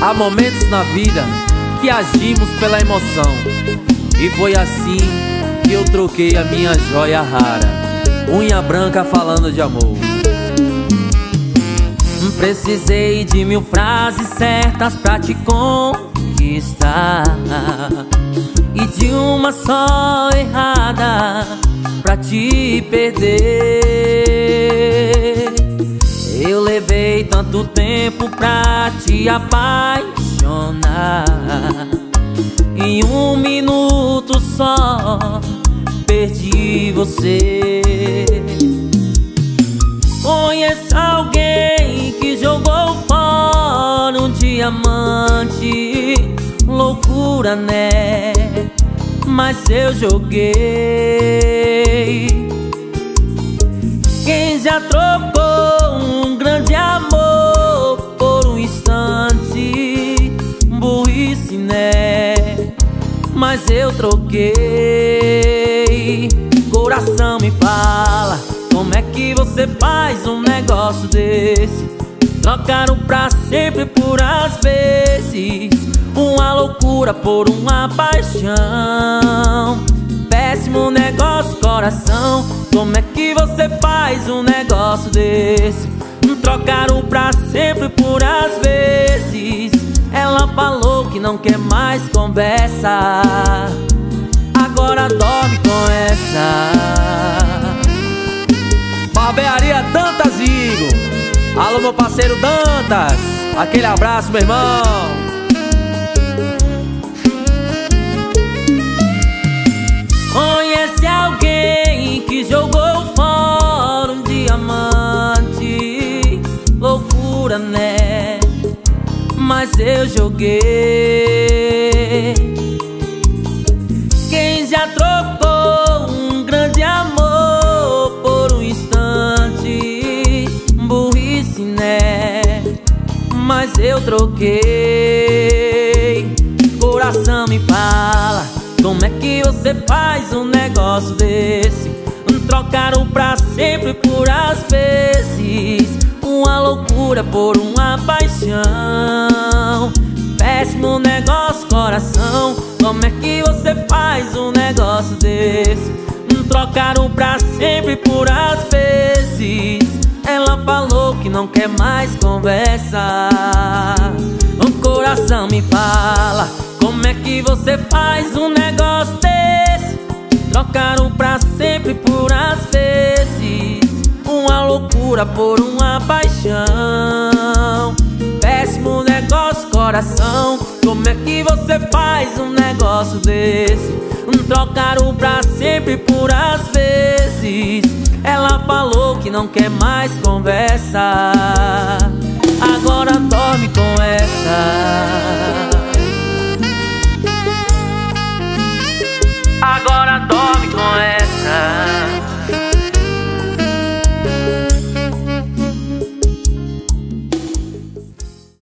Há momentos na vida que agimos pela emoção. E foi assim que eu troquei a minha joia rara. Unha branca falando de amor. Precisei de mil frases certas pra te conquistar. E de uma só errada pra te perder. Tanto tempo pra te apaixonar. Em um minuto só perdi você. Conheço alguém que jogou fora um diamante. Loucura, né? Mas eu joguei. Quem já trocou Mas eu troquei. Coração me fala, como é que você faz um negócio desse? Trocaram pra sempre por às vezes. Uma loucura por uma paixão. Péssimo negócio, coração. Como é que você faz um negócio desse? Trocaram pra sempre por às vezes. Que não quer mais conversa. Agora dorme com essa. Barbearia Dantas Igor. Alô, meu parceiro Dantas. Aquele abraço, meu irmão. Conhece alguém que jogou fora um diamante? Loucura, né? Mas eu joguei. Quem já trocou um grande amor por um instante? Burrice, né? Mas eu troquei. Coração me fala. Como é que você faz um negócio desse? Trocaram pra sempre por às vezes Uma loucura por uma paixão Como é que você faz um negócio desse? Trocaram pra sempre por às vezes Ela falou que não quer mais conversa O coração me fala como é que você faz um negócio desse? Trocaram pra sempre por às vezes Uma loucura por uma paixão Péssimo coração. Como é que você faz um negócio desse? Trocaram pra sempre por às vezes. Ela falou que não quer mais conversa Agora dorme com essa